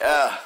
Yeah,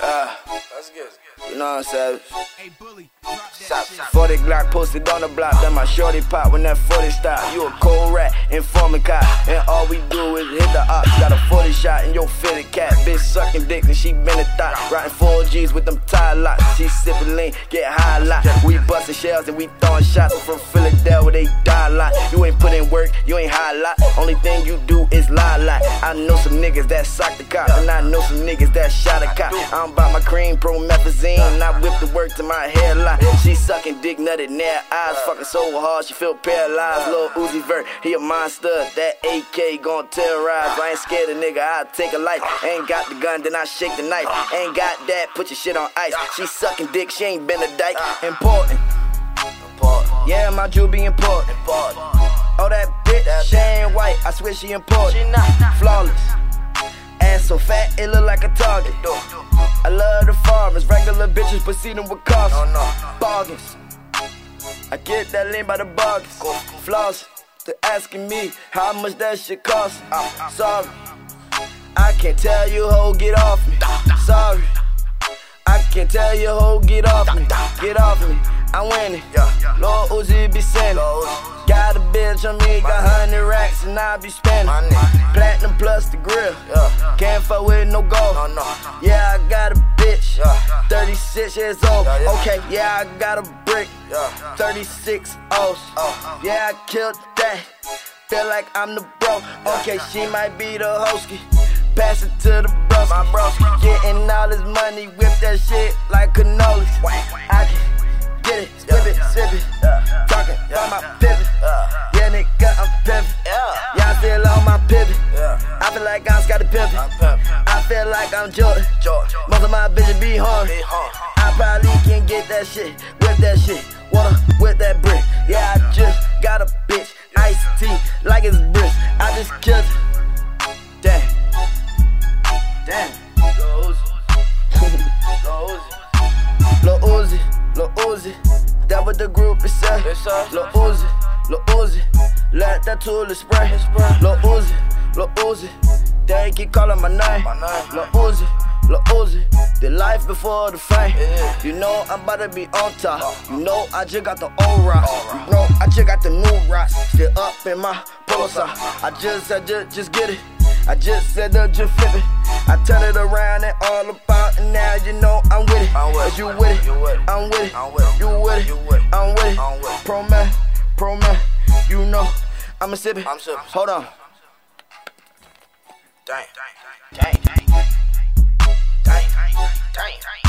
Yeah. That's good. You know what I'm saying? Hey, bully, Stop, 40 Glock posted on the block, then my shorty pop when that 40 stop. You a cold rat, Informing cop, and all we do is hit the ops. Got a 40 shot in your fitted cat, bitch sucking dick and she been a thought. Riding 4Gs with them tie locks, she sipping lean, get high lot. We busting shells and we throwing shots from Philadelphia they die a lot. You ain't put in work, you ain't high lot. Only thing you do is lie a lot. I know some niggas that sock the cop, and I know some niggas that shot a cop. I'm by my cream, promethazine, I whip the work to my hair lot. She sucking dick nutted near eyes, fucking so hard she feel paralyzed. Lil Uzi Vert, he a monster. That AK gon' terrorize. I ain't scared of nigga, I take a life. Ain't got the gun, then I shake the knife. Ain't got that, put your shit on ice. She sucking dick, she ain't been a dyke. Important. Yeah, my jewel be important. Oh, that bitch, she ain't white. I swear she important. Flawless. Ass so fat, it look like a target. I love the farmers, regular bitches, but see them with cars. Bargains. I get that lean by the bargains. Floss. They're asking me how much that shit cost. Sorry. I can't tell you, ho, get off me. Sorry. I can't tell you, ho, get off me. Get off me. I'm winning. Lord Uzi be sending. Got a bitch on me, got hundred racks, and I be spending. Platinum plus the grill. Can't fuck with no gold. Yeah, I got a bitch. 36 years old. Okay, yeah, I got a brick. 36 O's. Yeah, I killed that. Feel like I'm the bro. Okay, she might be the hostie. Pass it to the bros. My bros getting all this money, whip that shit like cannolis. I can get it, slip it, sip it. Talking about my pivot. Yeah, nigga, I'm pimpin'. Yeah, I still on my pivot. I feel like I'm Scottie Pippen. I feel like I'm Jordan. Most of my bitches be hard. I probably can't get that shit, whip that shit, water with that brick. Yeah, I just got a bitch, iced tea, like it's brisk. I just killed it. Uzi. That what the group is saying. Lil Uzi. Lil Uzi. Let that tool spray. Lil Uzi. Lil Uzi. They keep calling my name. Lil Uzi. Lil Uzi. The life before the fame. You know I'm about to be on top. You know I just got the old rocks. You know I just got the new rocks. Still up in my sock. I just said just, just get it. I just said the just flip it. I turn it around and all about and now you know I'm with it. I'm with it. You with it? I'm with it. You with it? I'm with it. Pro man, pro man, you know I'ma sip it. I'm sipping. Hold on. Dang, dang, dang, dang, dang, dang, dang, dang.